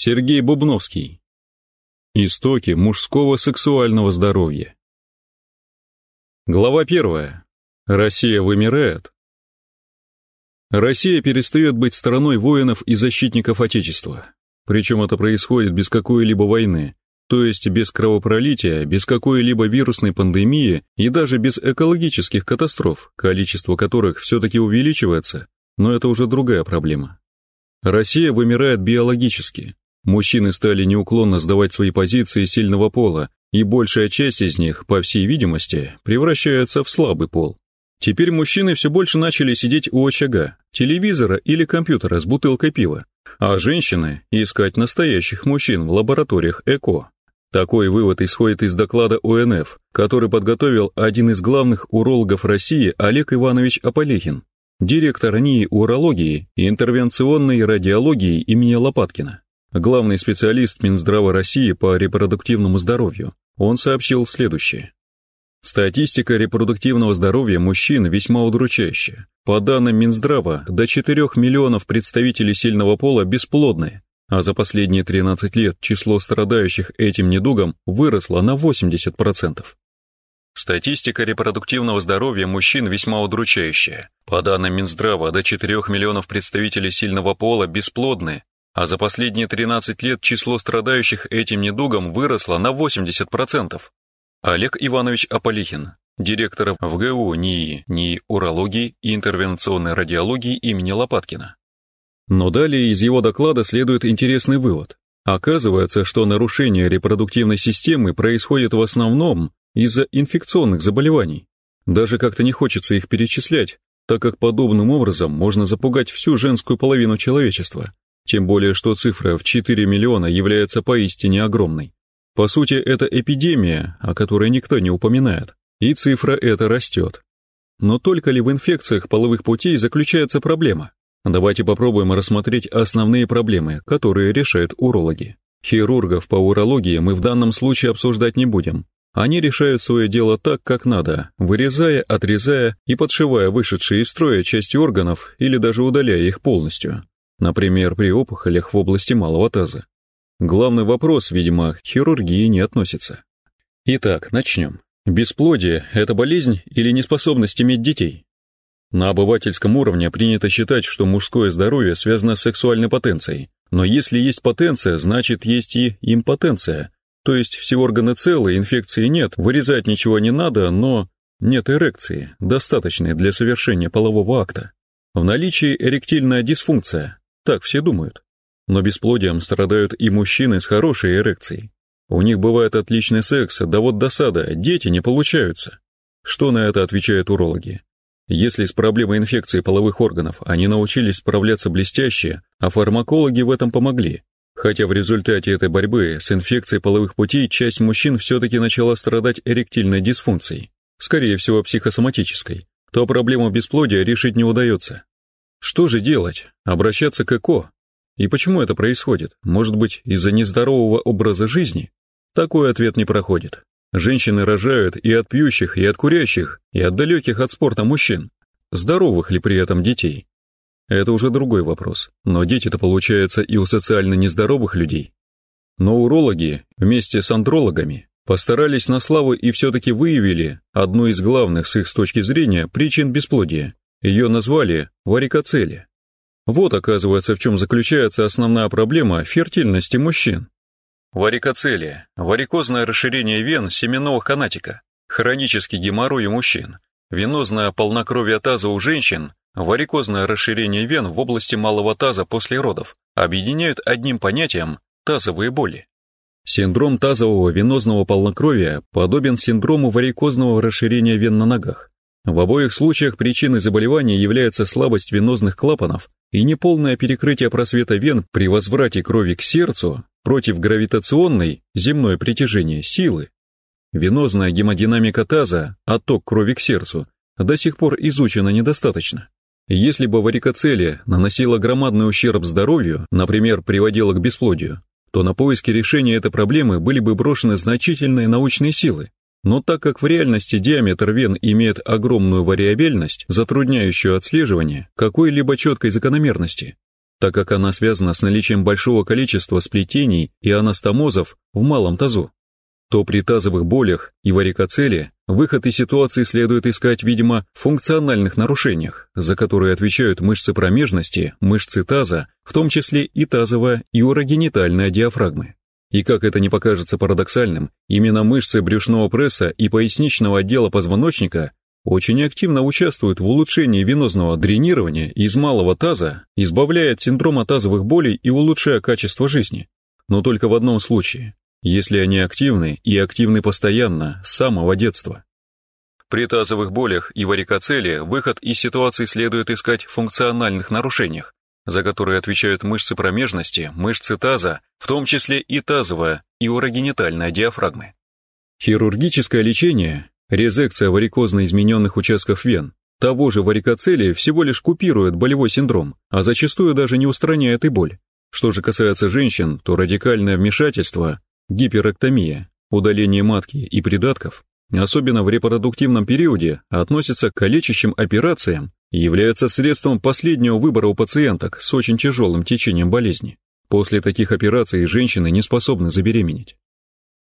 Сергей Бубновский. Истоки мужского сексуального здоровья. Глава первая. Россия вымирает. Россия перестает быть страной воинов и защитников Отечества. Причем это происходит без какой-либо войны, то есть без кровопролития, без какой-либо вирусной пандемии и даже без экологических катастроф, количество которых все-таки увеличивается, но это уже другая проблема. Россия вымирает биологически. Мужчины стали неуклонно сдавать свои позиции сильного пола, и большая часть из них, по всей видимости, превращается в слабый пол. Теперь мужчины все больше начали сидеть у очага, телевизора или компьютера с бутылкой пива, а женщины – искать настоящих мужчин в лабораториях ЭКО. Такой вывод исходит из доклада ОНФ, который подготовил один из главных урологов России Олег Иванович Аполехин директор НИИ урологии и интервенционной радиологии имени Лопаткина, главный специалист Минздрава России по репродуктивному здоровью. Он сообщил следующее. Статистика репродуктивного здоровья мужчин весьма удручающая. По данным Минздрава, до 4 миллионов представителей сильного пола бесплодны, а за последние 13 лет число страдающих этим недугом выросло на 80%. Статистика репродуктивного здоровья мужчин весьма удручающая. По данным Минздрава, до 4 миллионов представителей сильного пола бесплодны, а за последние 13 лет число страдающих этим недугом выросло на 80%. Олег Иванович Аполихин, директор ВГУ НИИ, НИИ урологии и интервенционной радиологии имени Лопаткина. Но далее из его доклада следует интересный вывод. Оказывается, что нарушение репродуктивной системы происходит в основном из-за инфекционных заболеваний. Даже как-то не хочется их перечислять, так как подобным образом можно запугать всю женскую половину человечества. Тем более, что цифра в 4 миллиона является поистине огромной. По сути, это эпидемия, о которой никто не упоминает, и цифра эта растет. Но только ли в инфекциях половых путей заключается проблема? Давайте попробуем рассмотреть основные проблемы, которые решают урологи. Хирургов по урологии мы в данном случае обсуждать не будем, они решают свое дело так, как надо, вырезая, отрезая и подшивая вышедшие из строя части органов или даже удаляя их полностью. Например, при опухолях в области малого таза. Главный вопрос, видимо, к хирургии не относится. Итак, начнем. Бесплодие – это болезнь или неспособность иметь детей? На обывательском уровне принято считать, что мужское здоровье связано с сексуальной потенцией. Но если есть потенция, значит есть и импотенция, то есть все органы целы, инфекции нет, вырезать ничего не надо, но нет эрекции, достаточной для совершения полового акта. В наличии эректильная дисфункция, так все думают. Но бесплодием страдают и мужчины с хорошей эрекцией. У них бывает отличный секс, да вот досада, дети не получаются. Что на это отвечают урологи? Если с проблемой инфекции половых органов они научились справляться блестяще, а фармакологи в этом помогли, Хотя в результате этой борьбы с инфекцией половых путей часть мужчин все-таки начала страдать эректильной дисфункцией, скорее всего психосоматической, то проблему бесплодия решить не удается. Что же делать? Обращаться к ЭКО? И почему это происходит? Может быть, из-за нездорового образа жизни? Такой ответ не проходит. Женщины рожают и от пьющих, и от курящих, и от далеких от спорта мужчин. Здоровых ли при этом детей? Это уже другой вопрос, но дети-то получаются и у социально нездоровых людей. Но урологи вместе с андрологами постарались на славу и все-таки выявили одну из главных с их точки зрения причин бесплодия. Ее назвали варикоцеле. Вот оказывается, в чем заключается основная проблема фертильности мужчин. Варикоцелия – варикозное расширение вен семенного канатика, хронический геморрой у мужчин, венозное полнокровие таза у женщин варикозное расширение вен в области малого таза после родов объединяют одним понятием тазовые боли. Синдром тазового венозного полнокровия подобен синдрому варикозного расширения вен на ногах. В обоих случаях причиной заболевания является слабость венозных клапанов и неполное перекрытие просвета вен при возврате крови к сердцу против гравитационной, земное притяжение, силы. Венозная гемодинамика таза, отток крови к сердцу, до сих пор изучена недостаточно. Если бы варикоцелия наносила громадный ущерб здоровью, например, приводила к бесплодию, то на поиски решения этой проблемы были бы брошены значительные научные силы. Но так как в реальности диаметр вен имеет огромную вариабельность, затрудняющую отслеживание какой-либо четкой закономерности, так как она связана с наличием большого количества сплетений и анастомозов в малом тазу, то при тазовых болях и варикоцеле выход из ситуации следует искать, видимо, в функциональных нарушениях, за которые отвечают мышцы промежности, мышцы таза, в том числе и тазовая и урогенитальная диафрагмы. И как это не покажется парадоксальным, именно мышцы брюшного пресса и поясничного отдела позвоночника очень активно участвуют в улучшении венозного дренирования из малого таза, избавляя от синдрома тазовых болей и улучшая качество жизни. Но только в одном случае, если они активны и активны постоянно, с самого детства. При тазовых болях и варикоцеле выход из ситуации следует искать в функциональных нарушениях, за которые отвечают мышцы промежности, мышцы таза, в том числе и тазовая и урогенитальная диафрагмы. Хирургическое лечение, резекция варикозно измененных участков вен, того же варикоцелия всего лишь купирует болевой синдром, а зачастую даже не устраняет и боль. Что же касается женщин, то радикальное вмешательство, гиперэктомия, удаление матки и придатков, особенно в репродуктивном периоде, относится к лечащим операциям является средством последнего выбора у пациенток с очень тяжелым течением болезни. После таких операций женщины не способны забеременеть.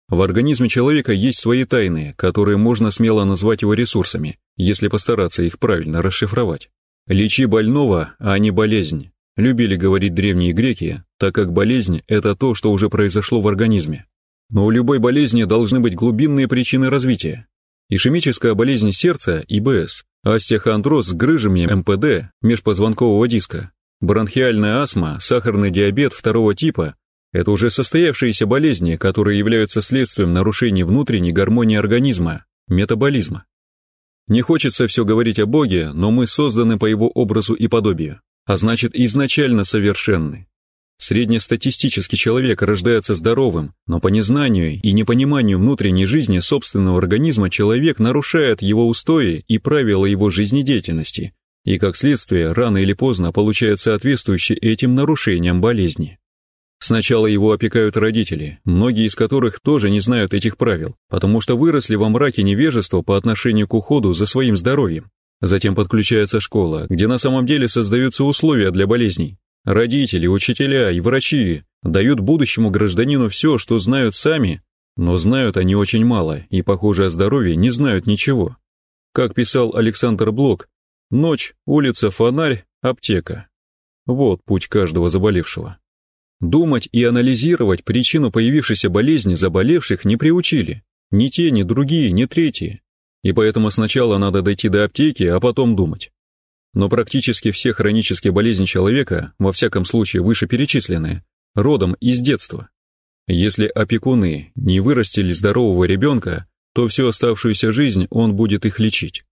В организме человека есть свои тайны, которые можно смело назвать его ресурсами, если постараться их правильно расшифровать. «Лечи больного, а не болезнь», любили говорить древние греки, так как болезнь – это то, что уже произошло в организме. Но у любой болезни должны быть глубинные причины развития. Ишемическая болезнь сердца – ИБС, остеохондроз с грыжами МПД межпозвонкового диска, бронхиальная астма, сахарный диабет второго типа – это уже состоявшиеся болезни, которые являются следствием нарушений внутренней гармонии организма, метаболизма. Не хочется все говорить о Боге, но мы созданы по Его образу и подобию, а значит изначально совершенны. Среднестатистический человек рождается здоровым, но по незнанию и непониманию внутренней жизни собственного организма человек нарушает его устои и правила его жизнедеятельности, и как следствие рано или поздно получает соответствующие этим нарушениям болезни. Сначала его опекают родители, многие из которых тоже не знают этих правил, потому что выросли во мраке невежества по отношению к уходу за своим здоровьем. Затем подключается школа, где на самом деле создаются условия для болезней, Родители, учителя и врачи дают будущему гражданину все, что знают сами, но знают они очень мало и, похоже, о здоровье не знают ничего. Как писал Александр Блок, ночь, улица, фонарь, аптека. Вот путь каждого заболевшего. Думать и анализировать причину появившейся болезни заболевших не приучили. Ни те, ни другие, ни третьи. И поэтому сначала надо дойти до аптеки, а потом думать но практически все хронические болезни человека, во всяком случае вышеперечисленные, родом из детства. Если опекуны не вырастили здорового ребенка, то всю оставшуюся жизнь он будет их лечить.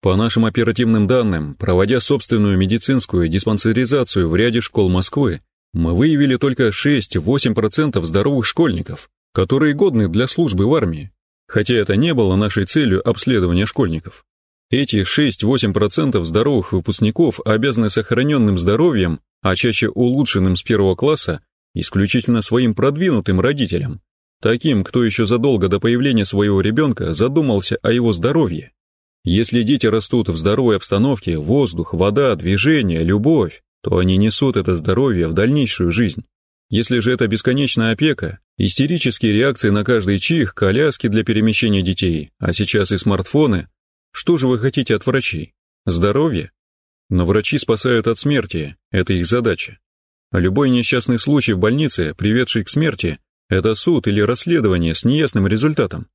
По нашим оперативным данным, проводя собственную медицинскую диспансеризацию в ряде школ Москвы, мы выявили только 6-8% здоровых школьников, которые годны для службы в армии, хотя это не было нашей целью обследования школьников. Эти 6-8% здоровых выпускников обязаны сохраненным здоровьем, а чаще улучшенным с первого класса, исключительно своим продвинутым родителям, таким, кто еще задолго до появления своего ребенка задумался о его здоровье. Если дети растут в здоровой обстановке, воздух, вода, движение, любовь, то они несут это здоровье в дальнейшую жизнь. Если же это бесконечная опека, истерические реакции на каждый чих, коляски для перемещения детей, а сейчас и смартфоны, что же вы хотите от врачей? Здоровье? Но врачи спасают от смерти, это их задача. Любой несчастный случай в больнице, приведший к смерти, это суд или расследование с неясным результатом.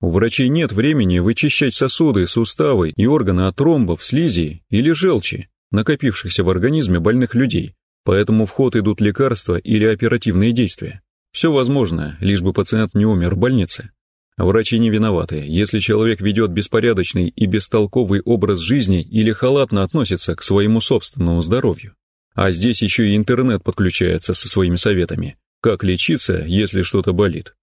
У врачей нет времени вычищать сосуды, суставы и органы от тромбов, слизи или желчи, накопившихся в организме больных людей, поэтому в ход идут лекарства или оперативные действия. Все возможно, лишь бы пациент не умер в больнице. Врачи не виноваты, если человек ведет беспорядочный и бестолковый образ жизни или халатно относится к своему собственному здоровью. А здесь еще и интернет подключается со своими советами, как лечиться, если что-то болит.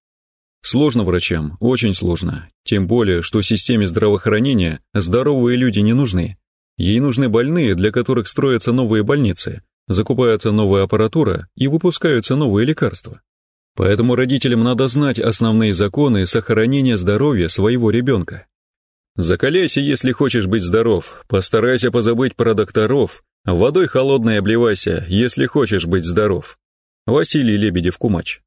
Сложно врачам, очень сложно, тем более, что системе здравоохранения здоровые люди не нужны. Ей нужны больные, для которых строятся новые больницы, закупается новая аппаратура и выпускаются новые лекарства. Поэтому родителям надо знать основные законы сохранения здоровья своего ребенка. Закаляйся, если хочешь быть здоров, постарайся позабыть про докторов, Водой холодной обливайся, если хочешь быть здоров. Василий Лебедев-Кумач.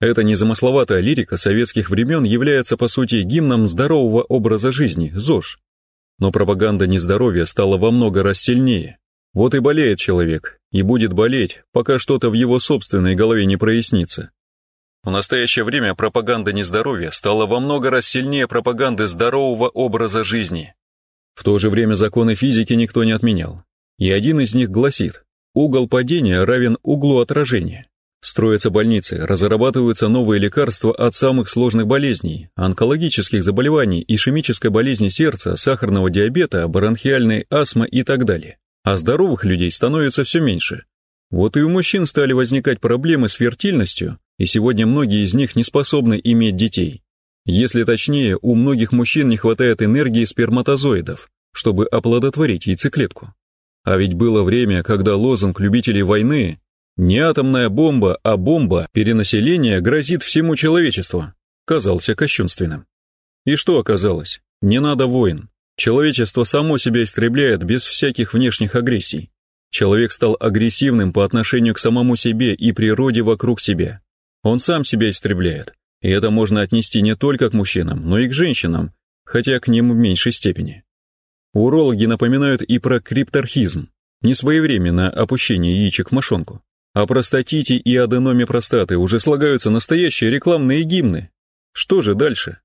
Эта незамысловатая лирика советских времен является по сути гимном здорового образа жизни, ЗОЖ. Но пропаганда нездоровья стала во много раз сильнее. Вот и болеет человек, и будет болеть, пока что-то в его собственной голове не прояснится. В настоящее время пропаганда нездоровья стала во много раз сильнее пропаганды здорового образа жизни. В то же время законы физики никто не отменял. И один из них гласит, угол падения равен углу отражения. Строятся больницы, разрабатываются новые лекарства от самых сложных болезней, онкологических заболеваний, ишемической болезни сердца, сахарного диабета, бронхиальной астмы и так далее. А здоровых людей становится все меньше. Вот и у мужчин стали возникать проблемы с фертильностью, и сегодня многие из них не способны иметь детей. Если точнее, у многих мужчин не хватает энергии сперматозоидов, чтобы оплодотворить яйцеклетку. А ведь было время, когда лозунг любителей войны «Не атомная бомба, а бомба перенаселения грозит всему человечеству» казался кощунственным. И что оказалось? Не надо войн. Человечество само себя истребляет без всяких внешних агрессий. Человек стал агрессивным по отношению к самому себе и природе вокруг себя. Он сам себя истребляет, и это можно отнести не только к мужчинам, но и к женщинам, хотя к ним в меньшей степени. Урологи напоминают и про крипторхизм, несвоевременное опущение яичек в мошонку. О простатите и аденоме простаты уже слагаются настоящие рекламные гимны. Что же дальше?